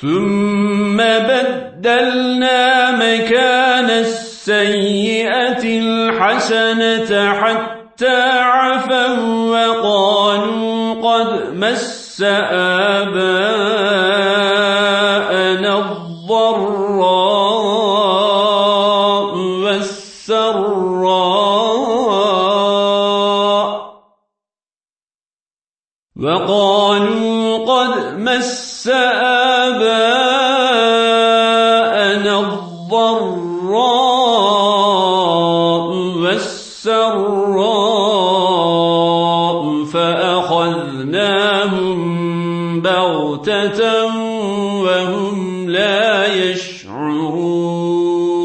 ثم بدلنا مكان السيئة الحسنة حتى عفوا وقالوا قد مس آباءنا الضراء والسراء وقالوا قد مس آباءنا آباءنا الضراء والسراء فأخذناهم بغتة وهم لا يشعرون